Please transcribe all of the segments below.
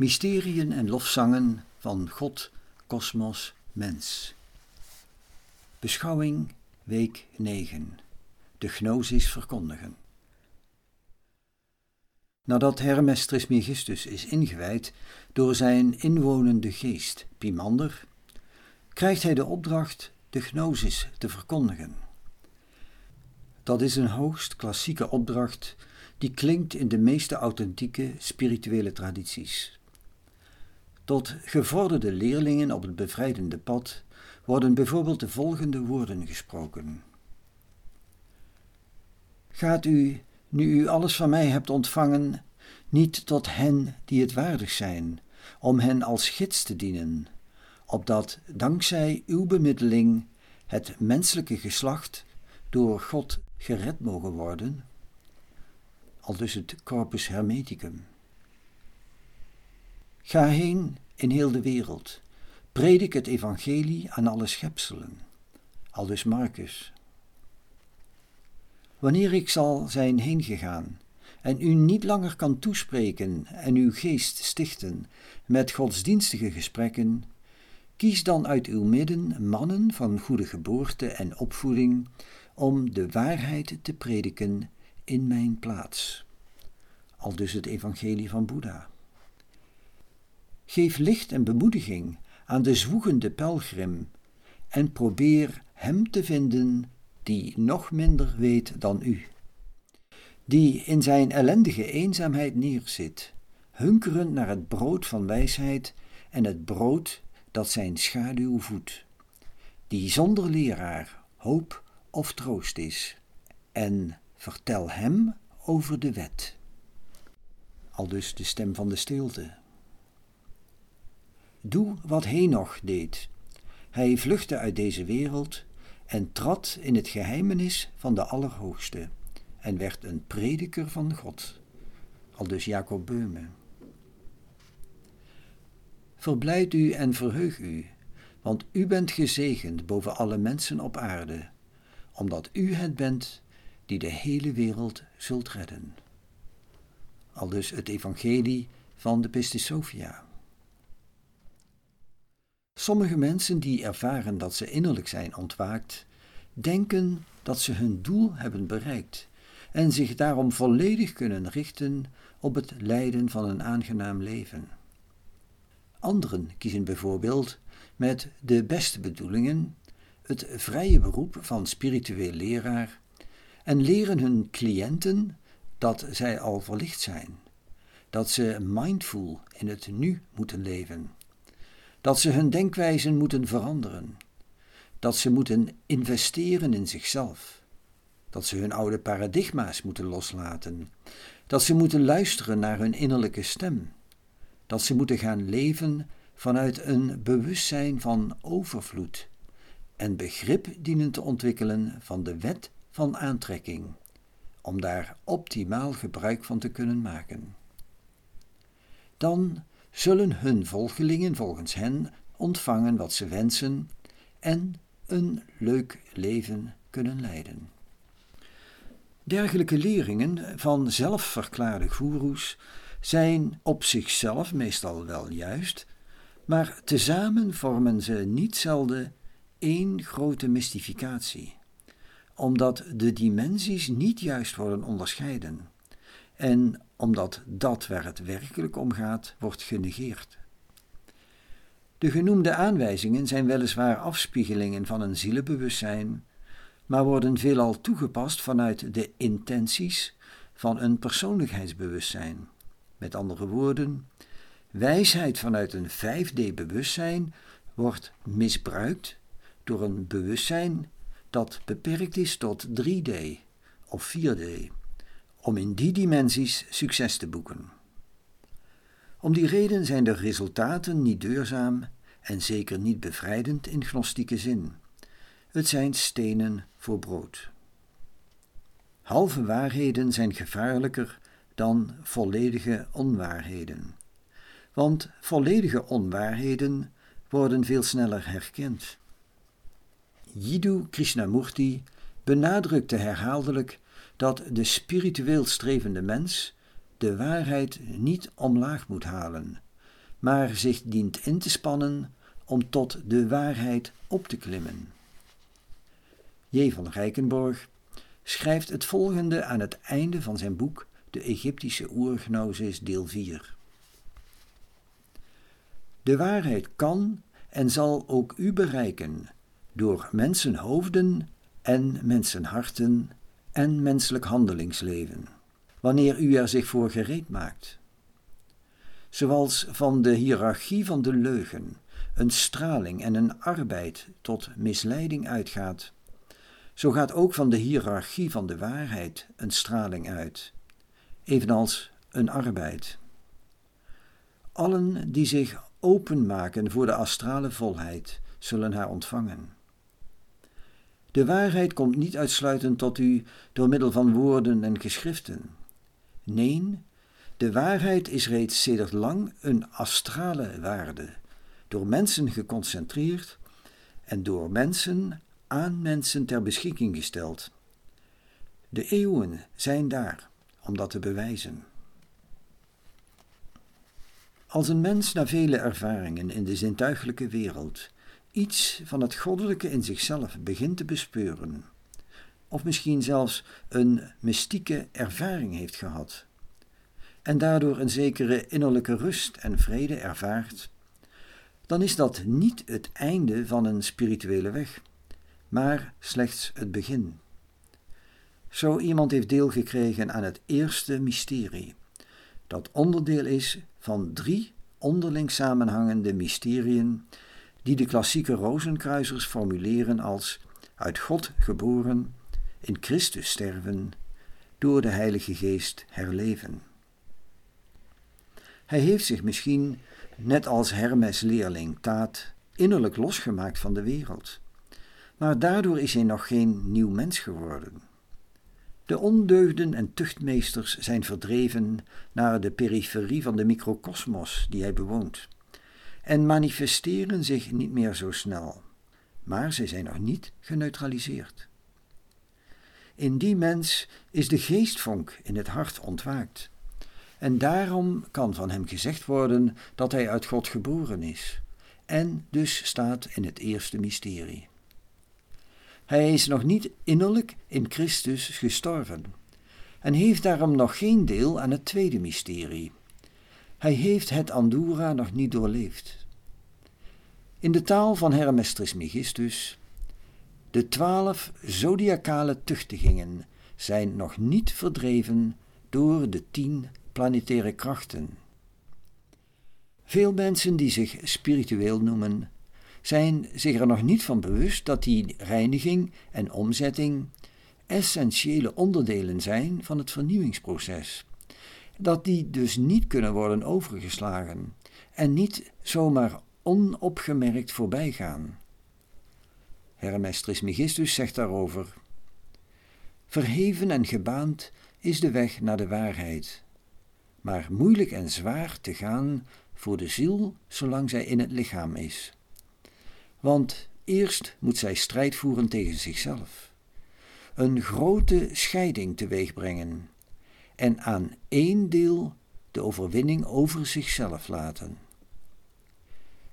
Mysteriën en lofzangen van God, kosmos, mens. Beschouwing, week 9. De gnosis verkondigen. Nadat Hermes Trismegistus is ingewijd door zijn inwonende geest, Pimander, krijgt hij de opdracht de gnosis te verkondigen. Dat is een hoogst klassieke opdracht die klinkt in de meeste authentieke spirituele tradities. Tot gevorderde leerlingen op het bevrijdende pad worden bijvoorbeeld de volgende woorden gesproken. Gaat u, nu u alles van mij hebt ontvangen, niet tot hen die het waardig zijn, om hen als gids te dienen, opdat dankzij uw bemiddeling het menselijke geslacht door God gered mogen worden? Al dus het corpus hermeticum. Ga heen in heel de wereld, predik het evangelie aan alle schepselen. Aldus Marcus. Wanneer ik zal zijn heengegaan en u niet langer kan toespreken en uw geest stichten met godsdienstige gesprekken, kies dan uit uw midden mannen van goede geboorte en opvoeding om de waarheid te prediken in mijn plaats. Aldus het evangelie van Boeddha. Geef licht en bemoediging aan de zwoegende pelgrim en probeer hem te vinden die nog minder weet dan u. Die in zijn ellendige eenzaamheid neerzit, hunkerend naar het brood van wijsheid en het brood dat zijn schaduw voedt. Die zonder leraar, hoop of troost is. En vertel hem over de wet. Aldus de stem van de stilte. Doe wat Henoch deed. Hij vluchtte uit deze wereld en trad in het geheimenis van de Allerhoogste en werd een prediker van God. Aldus Jacob Beume. Verblijd u en verheug u, want u bent gezegend boven alle mensen op aarde, omdat u het bent die de hele wereld zult redden. Aldus het evangelie van de Pistis Sophia. Sommige mensen die ervaren dat ze innerlijk zijn ontwaakt, denken dat ze hun doel hebben bereikt en zich daarom volledig kunnen richten op het leiden van een aangenaam leven. Anderen kiezen bijvoorbeeld met de beste bedoelingen het vrije beroep van spiritueel leraar en leren hun cliënten dat zij al verlicht zijn, dat ze mindful in het nu moeten leven dat ze hun denkwijzen moeten veranderen, dat ze moeten investeren in zichzelf, dat ze hun oude paradigma's moeten loslaten, dat ze moeten luisteren naar hun innerlijke stem, dat ze moeten gaan leven vanuit een bewustzijn van overvloed en begrip dienen te ontwikkelen van de wet van aantrekking, om daar optimaal gebruik van te kunnen maken. Dan zullen hun volgelingen volgens hen ontvangen wat ze wensen en een leuk leven kunnen leiden. Dergelijke leringen van zelfverklaarde goeroes zijn op zichzelf meestal wel juist, maar tezamen vormen ze niet zelden één grote mystificatie, omdat de dimensies niet juist worden onderscheiden en omdat dat waar het werkelijk om gaat, wordt genegeerd. De genoemde aanwijzingen zijn weliswaar afspiegelingen van een zielenbewustzijn, maar worden veelal toegepast vanuit de intenties van een persoonlijkheidsbewustzijn. Met andere woorden, wijsheid vanuit een 5D-bewustzijn wordt misbruikt door een bewustzijn dat beperkt is tot 3D of 4D om in die dimensies succes te boeken. Om die reden zijn de resultaten niet duurzaam en zeker niet bevrijdend in gnostieke zin. Het zijn stenen voor brood. Halve waarheden zijn gevaarlijker dan volledige onwaarheden, want volledige onwaarheden worden veel sneller herkend. Jiddu Krishnamurti benadrukte herhaaldelijk dat de spiritueel strevende mens de waarheid niet omlaag moet halen, maar zich dient in te spannen om tot de waarheid op te klimmen. J. van Rijkenborg schrijft het volgende aan het einde van zijn boek De Egyptische Oergnosis, deel 4. De waarheid kan en zal ook u bereiken door mensenhoofden en mensenharten en menselijk handelingsleven, wanneer u er zich voor gereed maakt. Zoals van de hiërarchie van de leugen een straling en een arbeid tot misleiding uitgaat, zo gaat ook van de hiërarchie van de waarheid een straling uit, evenals een arbeid. Allen die zich openmaken voor de astrale volheid, zullen haar ontvangen. De waarheid komt niet uitsluitend tot u door middel van woorden en geschriften. Nee, de waarheid is reeds sedert lang een astrale waarde, door mensen geconcentreerd en door mensen aan mensen ter beschikking gesteld. De eeuwen zijn daar om dat te bewijzen. Als een mens na vele ervaringen in de zintuigelijke wereld iets van het goddelijke in zichzelf begint te bespeuren, of misschien zelfs een mystieke ervaring heeft gehad, en daardoor een zekere innerlijke rust en vrede ervaart, dan is dat niet het einde van een spirituele weg, maar slechts het begin. Zo iemand heeft deel gekregen aan het eerste mysterie, dat onderdeel is van drie onderling samenhangende mysteriën die de klassieke rozenkruisers formuleren als uit God geboren, in Christus sterven, door de Heilige Geest herleven. Hij heeft zich misschien, net als Hermes leerling Taat, innerlijk losgemaakt van de wereld, maar daardoor is hij nog geen nieuw mens geworden. De ondeugden en tuchtmeesters zijn verdreven naar de periferie van de microcosmos die hij bewoont en manifesteren zich niet meer zo snel, maar zij zijn nog niet geneutraliseerd. In die mens is de geestvonk in het hart ontwaakt. En daarom kan van hem gezegd worden dat hij uit God geboren is, en dus staat in het eerste mysterie. Hij is nog niet innerlijk in Christus gestorven en heeft daarom nog geen deel aan het tweede mysterie. Hij heeft het Andura nog niet doorleefd. In de taal van Hermes Trismegistus, de twaalf zodiacale tuchtigingen zijn nog niet verdreven door de tien planetaire krachten. Veel mensen die zich spiritueel noemen, zijn zich er nog niet van bewust dat die reiniging en omzetting essentiële onderdelen zijn van het vernieuwingsproces. Dat die dus niet kunnen worden overgeslagen en niet zomaar onopgemerkt voorbij gaan. Hermes Trismegistus zegt daarover: Verheven en gebaand is de weg naar de waarheid, maar moeilijk en zwaar te gaan voor de ziel zolang zij in het lichaam is. Want eerst moet zij strijd voeren tegen zichzelf, een grote scheiding teweegbrengen en aan één deel de overwinning over zichzelf laten.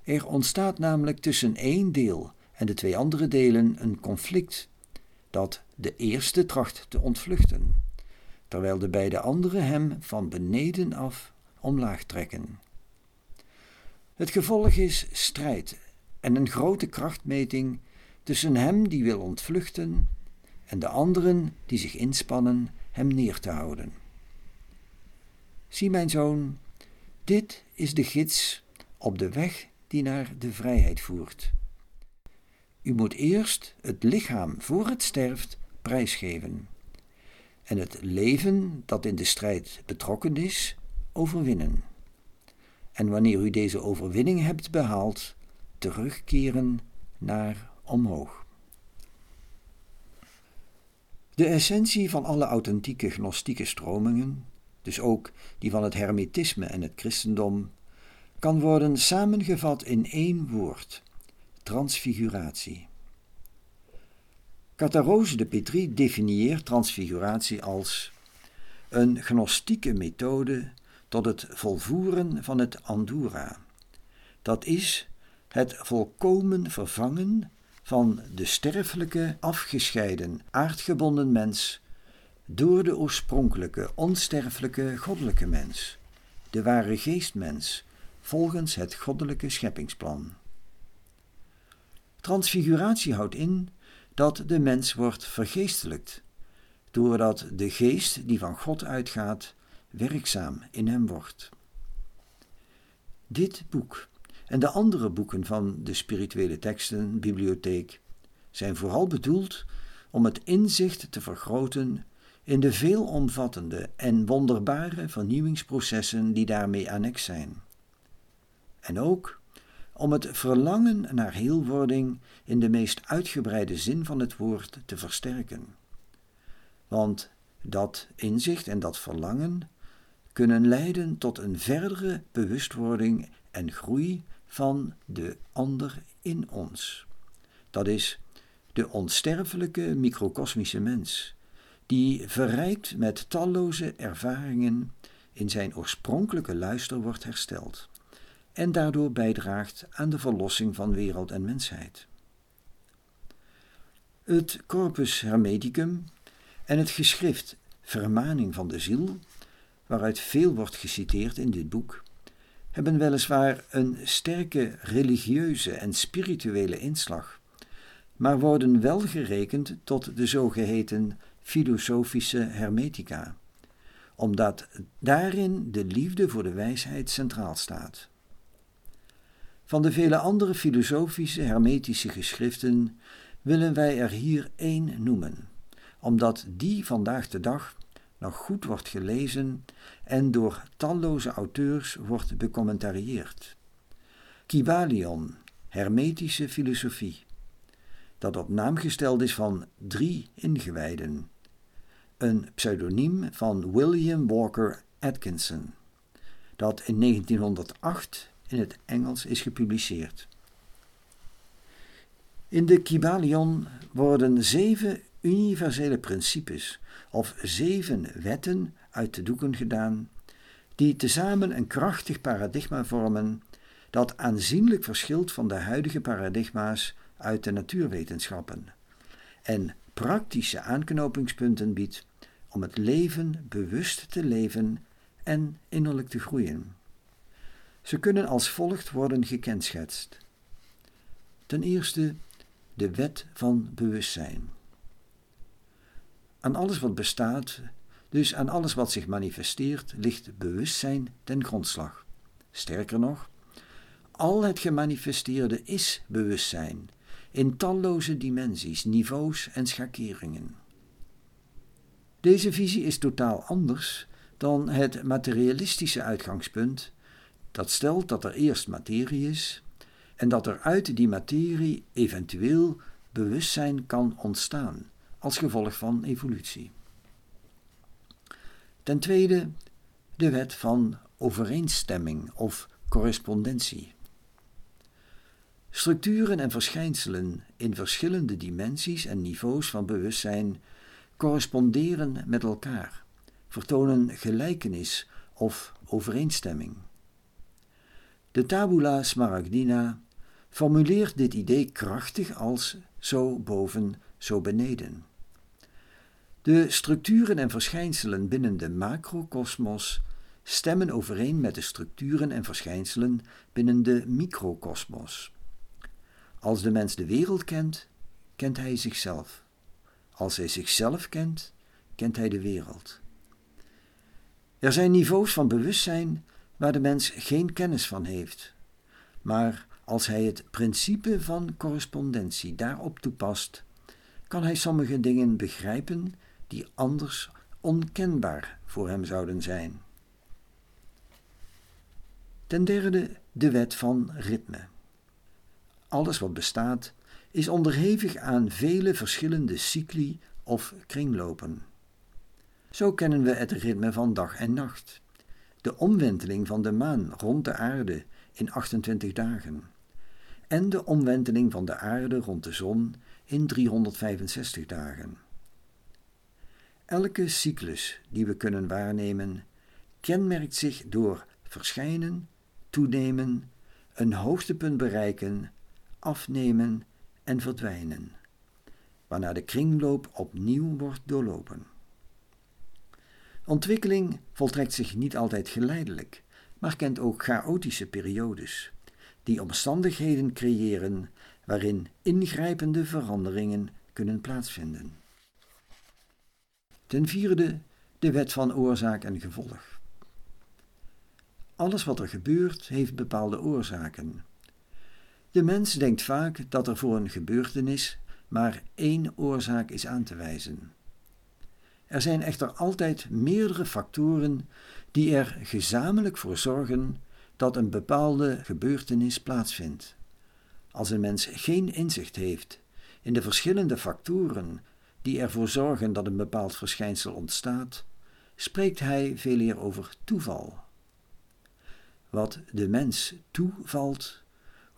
Er ontstaat namelijk tussen één deel en de twee andere delen een conflict dat de eerste tracht te ontvluchten, terwijl de beide anderen hem van beneden af omlaag trekken. Het gevolg is strijd en een grote krachtmeting tussen hem die wil ontvluchten en de anderen die zich inspannen hem neer te houden. Zie mijn zoon, dit is de gids op de weg die naar de vrijheid voert. U moet eerst het lichaam voor het sterft prijsgeven en het leven dat in de strijd betrokken is, overwinnen. En wanneer u deze overwinning hebt behaald, terugkeren naar omhoog. De essentie van alle authentieke gnostieke stromingen, dus ook die van het hermetisme en het christendom, kan worden samengevat in één woord: transfiguratie. Catarose de Petrie definieert transfiguratie als een gnostieke methode tot het volvoeren van het Andura, Dat is het volkomen vervangen van de sterfelijke, afgescheiden, aardgebonden mens door de oorspronkelijke, onsterfelijke, goddelijke mens, de ware geestmens, volgens het goddelijke scheppingsplan. Transfiguratie houdt in dat de mens wordt vergeestelijkt, doordat de geest die van God uitgaat werkzaam in hem wordt. Dit boek en de andere boeken van de spirituele tekstenbibliotheek zijn vooral bedoeld om het inzicht te vergroten in de veelomvattende en wonderbare vernieuwingsprocessen die daarmee annex zijn. En ook om het verlangen naar heelwording in de meest uitgebreide zin van het woord te versterken. Want dat inzicht en dat verlangen kunnen leiden tot een verdere bewustwording en groei van de ander in ons. Dat is de onsterfelijke microcosmische mens, die verrijkt met talloze ervaringen in zijn oorspronkelijke luister wordt hersteld en daardoor bijdraagt aan de verlossing van wereld en mensheid. Het Corpus Hermeticum en het geschrift Vermaning van de Ziel, waaruit veel wordt geciteerd in dit boek, hebben weliswaar een sterke religieuze en spirituele inslag, maar worden wel gerekend tot de zogeheten filosofische hermetica, omdat daarin de liefde voor de wijsheid centraal staat. Van de vele andere filosofische hermetische geschriften willen wij er hier één noemen, omdat die vandaag de dag nog goed wordt gelezen en door talloze auteurs wordt becommentarieerd. Kybalion, Hermetische filosofie, dat op naam gesteld is van drie ingewijden, een pseudoniem van William Walker Atkinson, dat in 1908 in het Engels is gepubliceerd. In de Kybalion worden zeven universele principes of zeven wetten uit de doeken gedaan, die tezamen een krachtig paradigma vormen dat aanzienlijk verschilt van de huidige paradigma's uit de natuurwetenschappen en praktische aanknopingspunten biedt om het leven bewust te leven en innerlijk te groeien. Ze kunnen als volgt worden gekenschetst. Ten eerste de wet van bewustzijn. Aan alles wat bestaat, dus aan alles wat zich manifesteert, ligt bewustzijn ten grondslag. Sterker nog, al het gemanifesteerde is bewustzijn, in talloze dimensies, niveaus en schakeringen. Deze visie is totaal anders dan het materialistische uitgangspunt dat stelt dat er eerst materie is en dat er uit die materie eventueel bewustzijn kan ontstaan als gevolg van evolutie. Ten tweede de wet van overeenstemming of correspondentie. Structuren en verschijnselen in verschillende dimensies en niveaus van bewustzijn corresponderen met elkaar, vertonen gelijkenis of overeenstemming. De tabula smaragdina formuleert dit idee krachtig als zo boven, zo beneden. De structuren en verschijnselen binnen de macrokosmos stemmen overeen met de structuren en verschijnselen binnen de microkosmos. Als de mens de wereld kent, kent hij zichzelf. Als hij zichzelf kent, kent hij de wereld. Er zijn niveaus van bewustzijn waar de mens geen kennis van heeft. Maar als hij het principe van correspondentie daarop toepast, kan hij sommige dingen begrijpen die anders onkenbaar voor hem zouden zijn. Ten derde de wet van ritme. Alles wat bestaat is onderhevig aan vele verschillende cycli of kringlopen. Zo kennen we het ritme van dag en nacht, de omwenteling van de maan rond de aarde in 28 dagen en de omwenteling van de aarde rond de zon in 365 dagen. Elke cyclus die we kunnen waarnemen kenmerkt zich door verschijnen, toenemen, een hoogtepunt bereiken, afnemen en verdwijnen, waarna de kringloop opnieuw wordt doorlopen. Ontwikkeling voltrekt zich niet altijd geleidelijk, maar kent ook chaotische periodes, die omstandigheden creëren waarin ingrijpende veranderingen kunnen plaatsvinden. Ten vierde de wet van oorzaak en gevolg. Alles wat er gebeurt heeft bepaalde oorzaken. De mens denkt vaak dat er voor een gebeurtenis maar één oorzaak is aan te wijzen. Er zijn echter altijd meerdere factoren die er gezamenlijk voor zorgen dat een bepaalde gebeurtenis plaatsvindt. Als een mens geen inzicht heeft in de verschillende factoren die ervoor zorgen dat een bepaald verschijnsel ontstaat, spreekt hij veel eer over toeval. Wat de mens toevalt,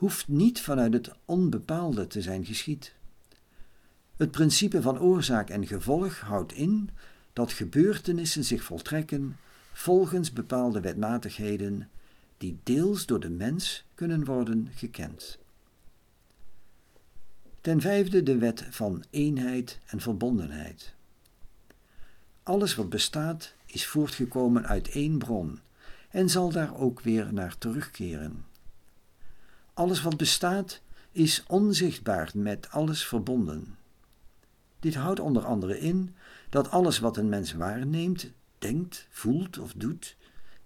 hoeft niet vanuit het onbepaalde te zijn geschied. Het principe van oorzaak en gevolg houdt in dat gebeurtenissen zich voltrekken volgens bepaalde wetmatigheden die deels door de mens kunnen worden gekend. Ten vijfde de wet van eenheid en verbondenheid. Alles wat bestaat is voortgekomen uit één bron en zal daar ook weer naar terugkeren. Alles wat bestaat is onzichtbaar met alles verbonden. Dit houdt onder andere in dat alles wat een mens waarneemt, denkt, voelt of doet,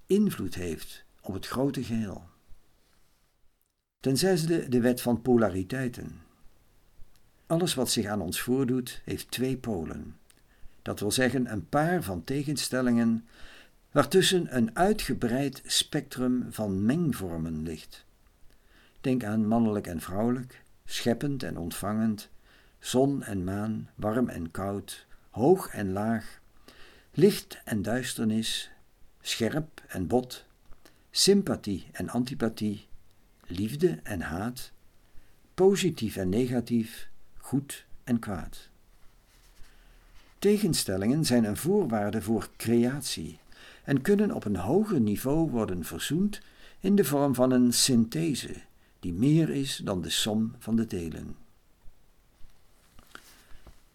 invloed heeft op het grote geheel. Ten zesde de wet van polariteiten. Alles wat zich aan ons voordoet, heeft twee polen. Dat wil zeggen een paar van tegenstellingen waartussen een uitgebreid spectrum van mengvormen ligt. Denk aan mannelijk en vrouwelijk, scheppend en ontvangend, zon en maan, warm en koud, hoog en laag, licht en duisternis, scherp en bot, sympathie en antipathie, liefde en haat, positief en negatief, goed en kwaad. Tegenstellingen zijn een voorwaarde voor creatie en kunnen op een hoger niveau worden verzoend in de vorm van een synthese, die meer is dan de som van de delen.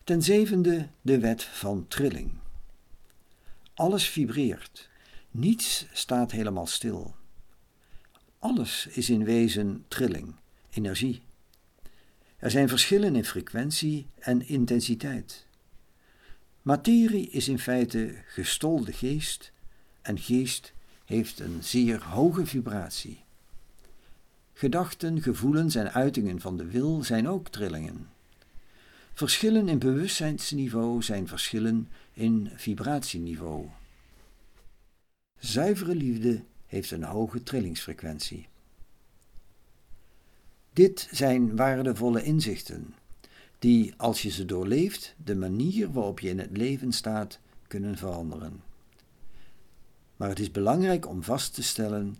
Ten zevende de wet van trilling. Alles vibreert, niets staat helemaal stil. Alles is in wezen trilling, energie. Er zijn verschillen in frequentie en intensiteit. Materie is in feite gestolde geest en geest heeft een zeer hoge vibratie. Gedachten, gevoelens en uitingen van de wil zijn ook trillingen. Verschillen in bewustzijnsniveau zijn verschillen in vibratieniveau. Zuivere liefde heeft een hoge trillingsfrequentie. Dit zijn waardevolle inzichten, die, als je ze doorleeft, de manier waarop je in het leven staat, kunnen veranderen. Maar het is belangrijk om vast te stellen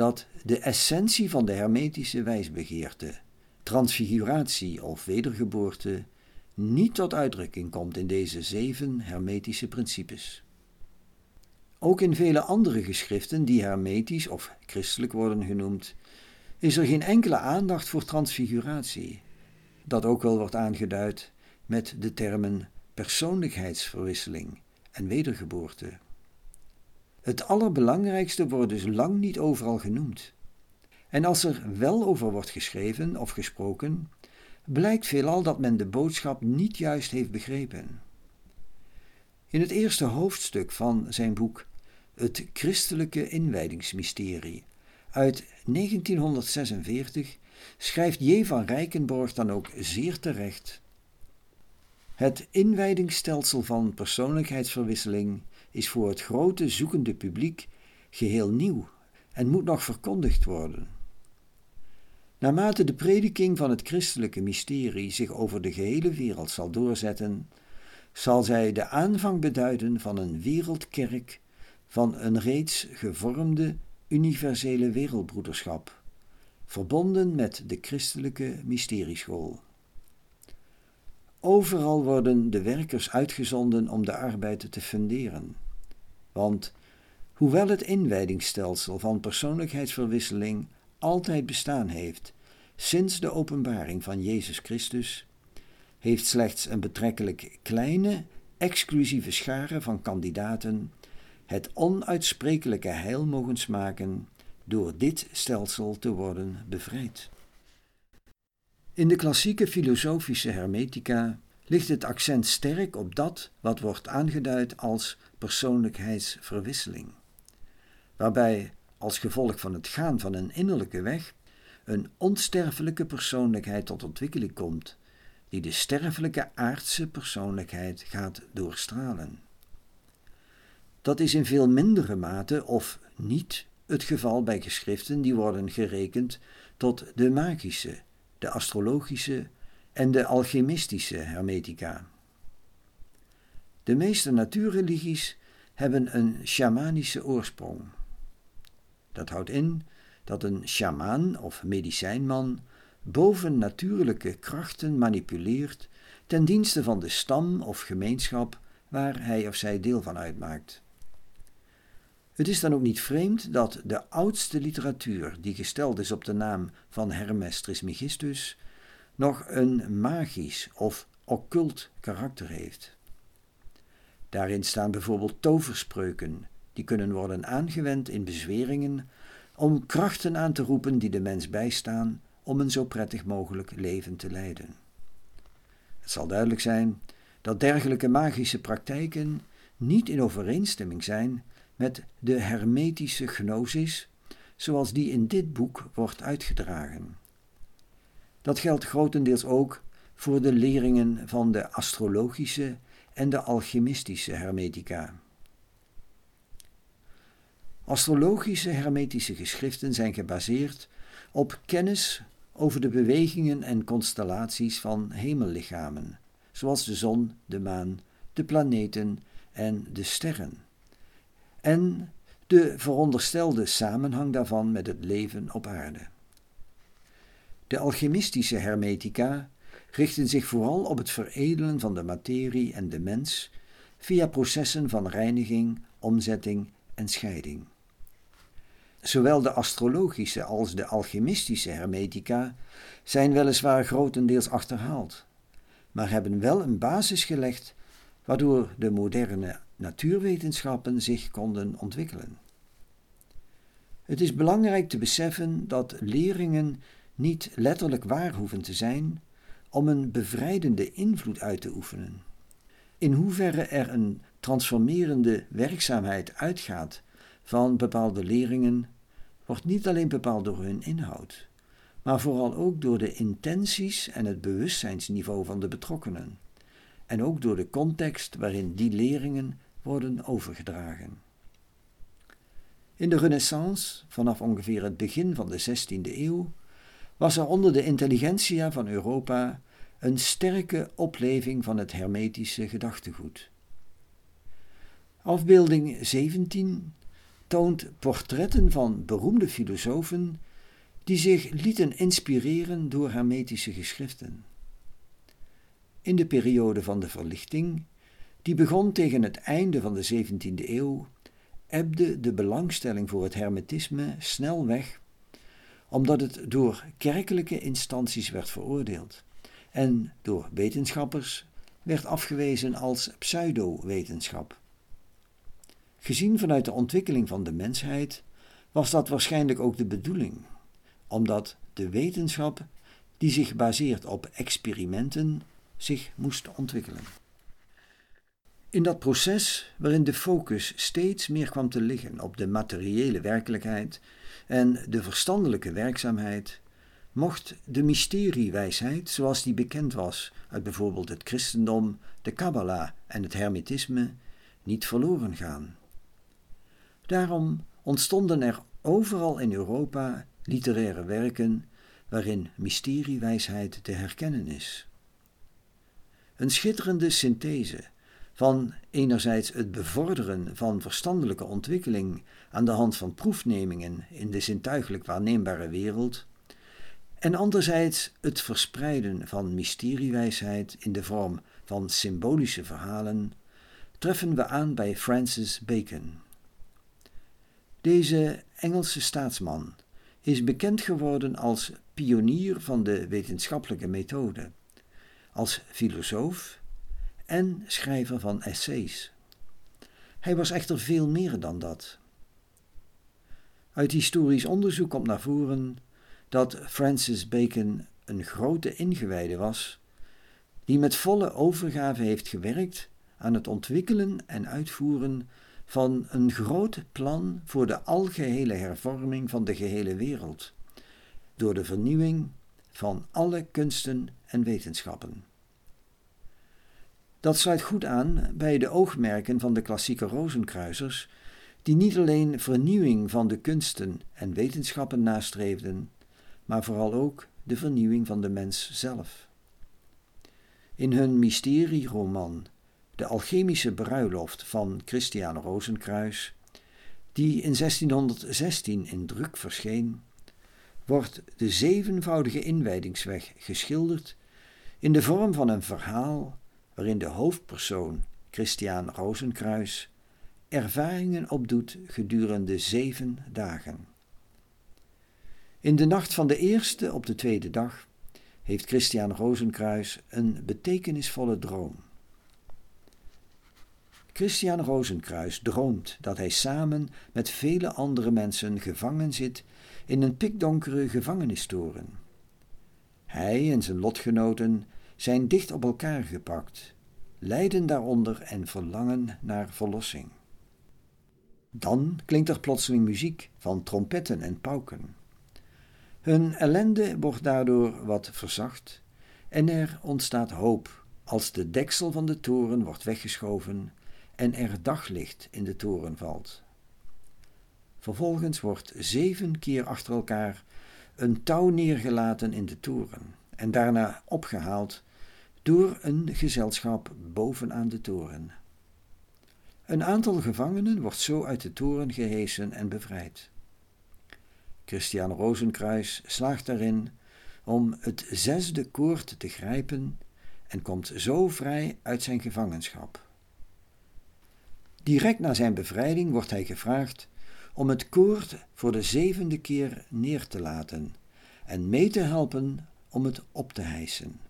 dat de essentie van de hermetische wijsbegeerte, transfiguratie of wedergeboorte, niet tot uitdrukking komt in deze zeven hermetische principes. Ook in vele andere geschriften die hermetisch of christelijk worden genoemd, is er geen enkele aandacht voor transfiguratie, dat ook wel wordt aangeduid met de termen persoonlijkheidsverwisseling en wedergeboorte. Het allerbelangrijkste wordt dus lang niet overal genoemd. En als er wel over wordt geschreven of gesproken, blijkt veelal dat men de boodschap niet juist heeft begrepen. In het eerste hoofdstuk van zijn boek Het Christelijke Inwijdingsmysterie uit 1946 schrijft J. van Rijkenborg dan ook zeer terecht. Het inwijdingsstelsel van persoonlijkheidsverwisseling is voor het grote zoekende publiek geheel nieuw en moet nog verkondigd worden. Naarmate de prediking van het christelijke mysterie zich over de gehele wereld zal doorzetten, zal zij de aanvang beduiden van een wereldkerk, van een reeds gevormde universele wereldbroederschap, verbonden met de christelijke mysterieschool. Overal worden de werkers uitgezonden om de arbeid te funderen. Want hoewel het inwijdingsstelsel van persoonlijkheidsverwisseling altijd bestaan heeft, sinds de openbaring van Jezus Christus, heeft slechts een betrekkelijk kleine, exclusieve schare van kandidaten het onuitsprekelijke heil mogen smaken door dit stelsel te worden bevrijd. In de klassieke filosofische hermetica ligt het accent sterk op dat wat wordt aangeduid als persoonlijkheidsverwisseling, waarbij als gevolg van het gaan van een innerlijke weg een onsterfelijke persoonlijkheid tot ontwikkeling komt, die de sterfelijke aardse persoonlijkheid gaat doorstralen. Dat is in veel mindere mate of niet het geval bij geschriften die worden gerekend tot de magische, de astrologische en de alchemistische hermetica. De meeste natuurreligies hebben een shamanische oorsprong. Dat houdt in dat een shamaan of medicijnman bovennatuurlijke krachten manipuleert ten dienste van de stam of gemeenschap waar hij of zij deel van uitmaakt. Het is dan ook niet vreemd dat de oudste literatuur, die gesteld is op de naam van Hermes Trismegistus, nog een magisch of occult karakter heeft. Daarin staan bijvoorbeeld toverspreuken, die kunnen worden aangewend in bezweringen om krachten aan te roepen die de mens bijstaan om een zo prettig mogelijk leven te leiden. Het zal duidelijk zijn dat dergelijke magische praktijken niet in overeenstemming zijn met de hermetische gnosis, zoals die in dit boek wordt uitgedragen. Dat geldt grotendeels ook voor de leringen van de astrologische en de alchemistische hermetica. Astrologische hermetische geschriften zijn gebaseerd op kennis over de bewegingen en constellaties van hemellichamen, zoals de zon, de maan, de planeten en de sterren, en de veronderstelde samenhang daarvan met het leven op aarde. De alchemistische hermetica richten zich vooral op het veredelen van de materie en de mens via processen van reiniging, omzetting en scheiding. Zowel de astrologische als de alchemistische hermetica zijn weliswaar grotendeels achterhaald, maar hebben wel een basis gelegd waardoor de moderne natuurwetenschappen zich konden ontwikkelen. Het is belangrijk te beseffen dat leringen niet letterlijk waar hoeven te zijn om een bevrijdende invloed uit te oefenen. In hoeverre er een transformerende werkzaamheid uitgaat van bepaalde leringen, wordt niet alleen bepaald door hun inhoud, maar vooral ook door de intenties en het bewustzijnsniveau van de betrokkenen, en ook door de context waarin die leringen worden overgedragen. In de Renaissance, vanaf ongeveer het begin van de 16e eeuw, was er onder de intelligentsia van Europa een sterke opleving van het hermetische gedachtegoed. Afbeelding 17 toont portretten van beroemde filosofen die zich lieten inspireren door hermetische geschriften. In de periode van de verlichting, die begon tegen het einde van de 17e eeuw, ebde de belangstelling voor het hermetisme snel weg omdat het door kerkelijke instanties werd veroordeeld en door wetenschappers werd afgewezen als pseudo-wetenschap. Gezien vanuit de ontwikkeling van de mensheid was dat waarschijnlijk ook de bedoeling, omdat de wetenschap, die zich baseert op experimenten, zich moest ontwikkelen. In dat proces, waarin de focus steeds meer kwam te liggen op de materiële werkelijkheid en de verstandelijke werkzaamheid, mocht de mysteriewijsheid, zoals die bekend was uit bijvoorbeeld het christendom, de Kabbalah en het hermetisme, niet verloren gaan. Daarom ontstonden er overal in Europa literaire werken waarin mysteriewijsheid te herkennen is. Een schitterende synthese van enerzijds het bevorderen van verstandelijke ontwikkeling aan de hand van proefnemingen in de zintuigelijk waarneembare wereld, en anderzijds het verspreiden van mysteriewijsheid in de vorm van symbolische verhalen, treffen we aan bij Francis Bacon. Deze Engelse staatsman, is bekend geworden als pionier van de wetenschappelijke methode, als filosoof en schrijver van essays. Hij was echter veel meer dan dat. Uit historisch onderzoek komt naar voren dat Francis Bacon een grote ingewijde was, die met volle overgave heeft gewerkt aan het ontwikkelen en uitvoeren van een groot plan voor de algehele hervorming van de gehele wereld, door de vernieuwing van alle kunsten en wetenschappen. Dat sluit goed aan bij de oogmerken van de klassieke Rozenkruisers, die niet alleen vernieuwing van de kunsten en wetenschappen nastreefden, maar vooral ook de vernieuwing van de mens zelf. In hun mysterieroman De alchemische bruiloft van Christian Rozenkruis, die in 1616 in druk verscheen, wordt de zevenvoudige inwijdingsweg geschilderd in de vorm van een verhaal waarin de hoofdpersoon Christian Rozenkruis ervaringen opdoet gedurende zeven dagen. In de nacht van de eerste op de tweede dag heeft Christian Rozenkruis een betekenisvolle droom. Christian Rozenkruis droomt dat hij samen met vele andere mensen gevangen zit in een pikdonkere gevangenistoren. Hij en zijn lotgenoten zijn dicht op elkaar gepakt, lijden daaronder en verlangen naar verlossing. Dan klinkt er plotseling muziek van trompetten en pauken. Hun ellende wordt daardoor wat verzacht en er ontstaat hoop als de deksel van de toren wordt weggeschoven en er daglicht in de toren valt. Vervolgens wordt zeven keer achter elkaar een touw neergelaten in de toren en daarna opgehaald door een gezelschap bovenaan de toren. Een aantal gevangenen wordt zo uit de toren gehesen en bevrijd. Christian Rozenkruis slaagt daarin om het zesde koord te grijpen en komt zo vrij uit zijn gevangenschap. Direct na zijn bevrijding wordt hij gevraagd om het koord voor de zevende keer neer te laten en mee te helpen om het op te hijsen.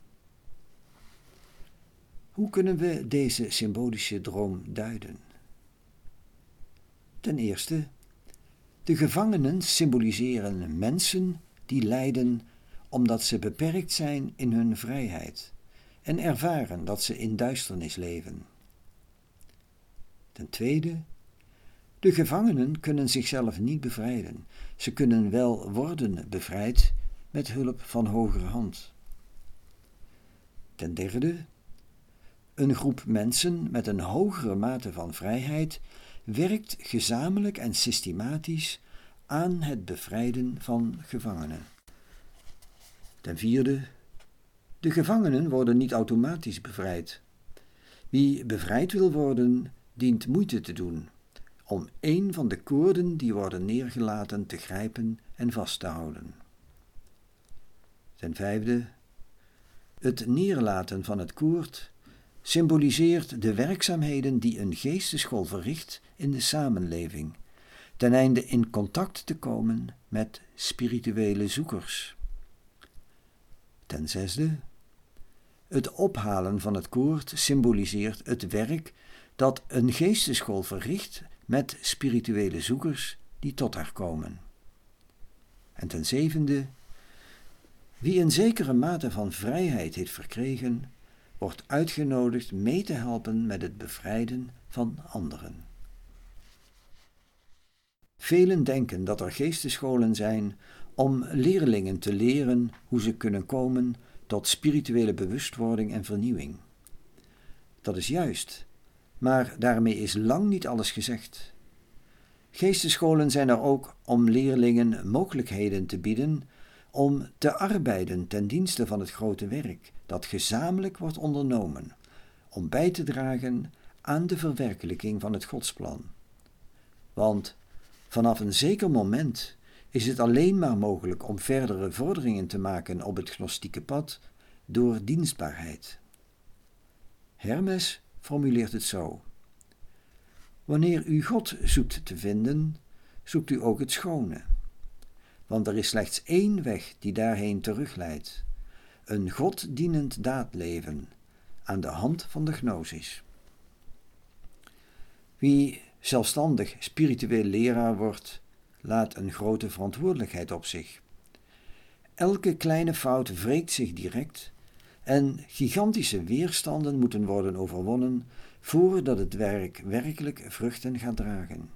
Hoe kunnen we deze symbolische droom duiden? Ten eerste, de gevangenen symboliseren mensen die lijden omdat ze beperkt zijn in hun vrijheid en ervaren dat ze in duisternis leven. Ten tweede, de gevangenen kunnen zichzelf niet bevrijden. Ze kunnen wel worden bevrijd met hulp van hogere hand. Ten derde, een groep mensen met een hogere mate van vrijheid werkt gezamenlijk en systematisch aan het bevrijden van gevangenen. Ten vierde, de gevangenen worden niet automatisch bevrijd. Wie bevrijd wil worden, dient moeite te doen om een van de koorden die worden neergelaten te grijpen en vast te houden. Ten vijfde, het neerlaten van het koord symboliseert de werkzaamheden die een geesteschool verricht in de samenleving, ten einde in contact te komen met spirituele zoekers. Ten zesde, het ophalen van het koord symboliseert het werk dat een geesteschool verricht met spirituele zoekers die tot haar komen. En ten zevende, wie een zekere mate van vrijheid heeft verkregen, wordt uitgenodigd mee te helpen met het bevrijden van anderen. Velen denken dat er geestescholen zijn om leerlingen te leren hoe ze kunnen komen tot spirituele bewustwording en vernieuwing. Dat is juist, maar daarmee is lang niet alles gezegd. Geestescholen zijn er ook om leerlingen mogelijkheden te bieden om te arbeiden ten dienste van het grote werk dat gezamenlijk wordt ondernomen, om bij te dragen aan de verwerkelijking van het Godsplan. Want vanaf een zeker moment is het alleen maar mogelijk om verdere vorderingen te maken op het gnostieke pad door dienstbaarheid. Hermes formuleert het zo: Wanneer u God zoekt te vinden, zoekt u ook het schone. want er is slechts één weg die daarheen terugleidt: een goddienend daadleven aan de hand van de gnosis. Wie zelfstandig spiritueel leraar wordt, laat een grote verantwoordelijkheid op zich. Elke kleine fout wreekt zich direct en gigantische weerstanden moeten worden overwonnen voordat het werk werkelijk vruchten gaat dragen.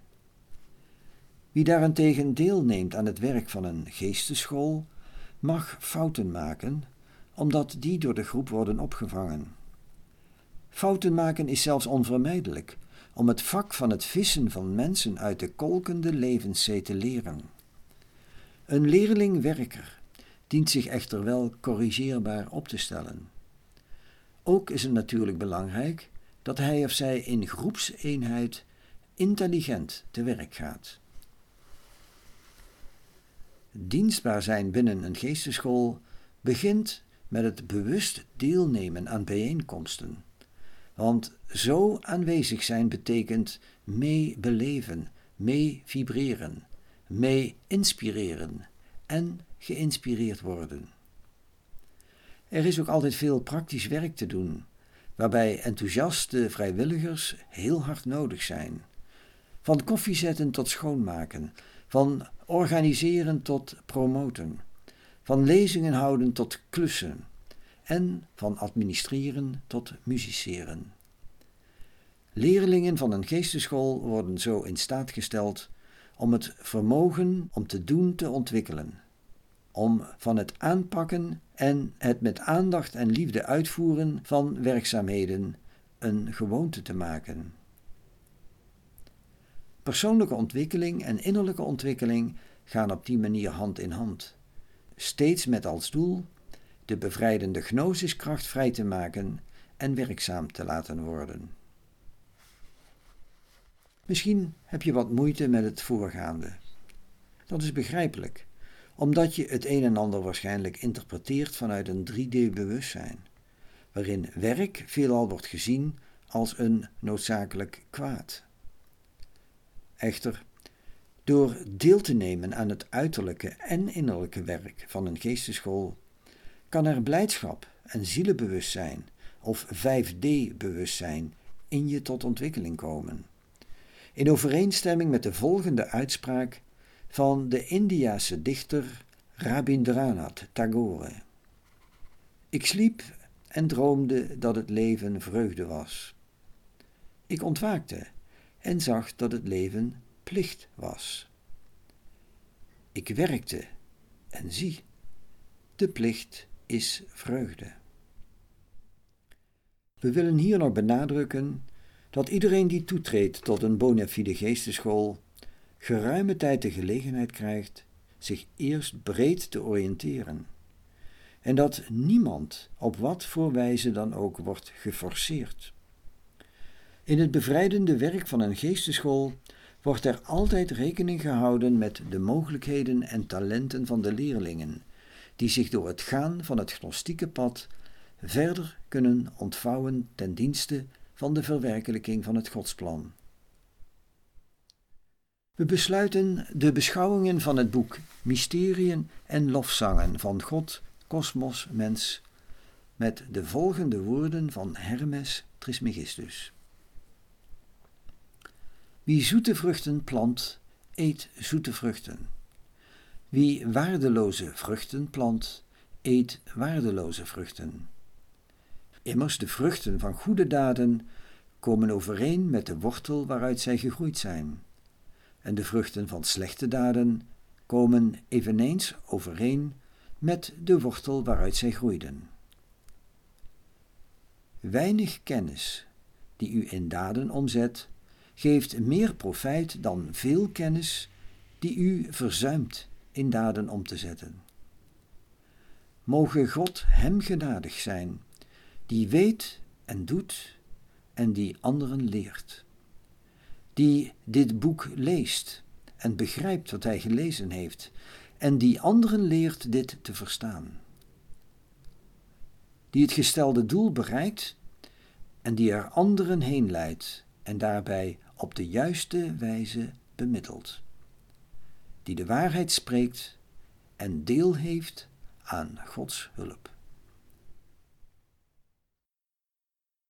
Wie daarentegen deelneemt aan het werk van een geesteschool, mag fouten maken, omdat die door de groep worden opgevangen. Fouten maken is zelfs onvermijdelijk, om het vak van het vissen van mensen uit de kolkende levenszee te leren. Een leerling-werker dient zich echter wel corrigeerbaar op te stellen. Ook is het natuurlijk belangrijk dat hij of zij in groepseenheid intelligent te werk gaat. Dienstbaar zijn binnen een geesteschool begint met het bewust deelnemen aan bijeenkomsten. Want zo aanwezig zijn betekent mee beleven, mee vibreren, mee inspireren en geïnspireerd worden. Er is ook altijd veel praktisch werk te doen, waarbij enthousiaste vrijwilligers heel hard nodig zijn. Van koffiezetten tot schoonmaken, van organiseren tot promoten, van lezingen houden tot klussen en van administreren tot musiceren. Leerlingen van een geesteschool worden zo in staat gesteld om het vermogen om te doen te ontwikkelen, om van het aanpakken en het met aandacht en liefde uitvoeren van werkzaamheden een gewoonte te maken. Persoonlijke ontwikkeling en innerlijke ontwikkeling gaan op die manier hand in hand, steeds met als doel de bevrijdende gnosiskracht vrij te maken en werkzaam te laten worden. Misschien heb je wat moeite met het voorgaande. Dat is begrijpelijk, omdat je het een en ander waarschijnlijk interpreteert vanuit een 3D-bewustzijn, waarin werk veelal wordt gezien als een noodzakelijk kwaad. Echter, door deel te nemen aan het uiterlijke en innerlijke werk van een geesteschool, kan er blijdschap en zielenbewustzijn of 5D-bewustzijn in je tot ontwikkeling komen. In overeenstemming met de volgende uitspraak van de Indiase dichter Rabindranath Tagore. Ik sliep en droomde dat het leven vreugde was. Ik ontwaakte en zag dat het leven was. Ik werkte en zie, de plicht is vreugde. We willen hier nog benadrukken dat iedereen die toetreedt tot een bona fide geesteschool geruime tijd de gelegenheid krijgt zich eerst breed te oriënteren en dat niemand op wat voor wijze dan ook wordt geforceerd. In het bevrijdende werk van een geesteschool wordt er altijd rekening gehouden met de mogelijkheden en talenten van de leerlingen, die zich door het gaan van het gnostieke pad verder kunnen ontvouwen ten dienste van de verwerkelijking van het godsplan. We besluiten de beschouwingen van het boek Mysteriën en Lofzangen van God, Kosmos, Mens met de volgende woorden van Hermes Trismegistus. Wie zoete vruchten plant, eet zoete vruchten. Wie waardeloze vruchten plant, eet waardeloze vruchten. Immers de vruchten van goede daden komen overeen met de wortel waaruit zij gegroeid zijn. En de vruchten van slechte daden komen eveneens overeen met de wortel waaruit zij groeiden. Weinig kennis die u in daden omzet, geeft meer profijt dan veel kennis die u verzuimt in daden om te zetten. Moge God hem genadig zijn, die weet en doet en die anderen leert. Die dit boek leest en begrijpt wat hij gelezen heeft en die anderen leert dit te verstaan. Die het gestelde doel bereikt en die er anderen heen leidt en daarbij op de juiste wijze bemiddelt. Die de waarheid spreekt en deel heeft aan Gods hulp.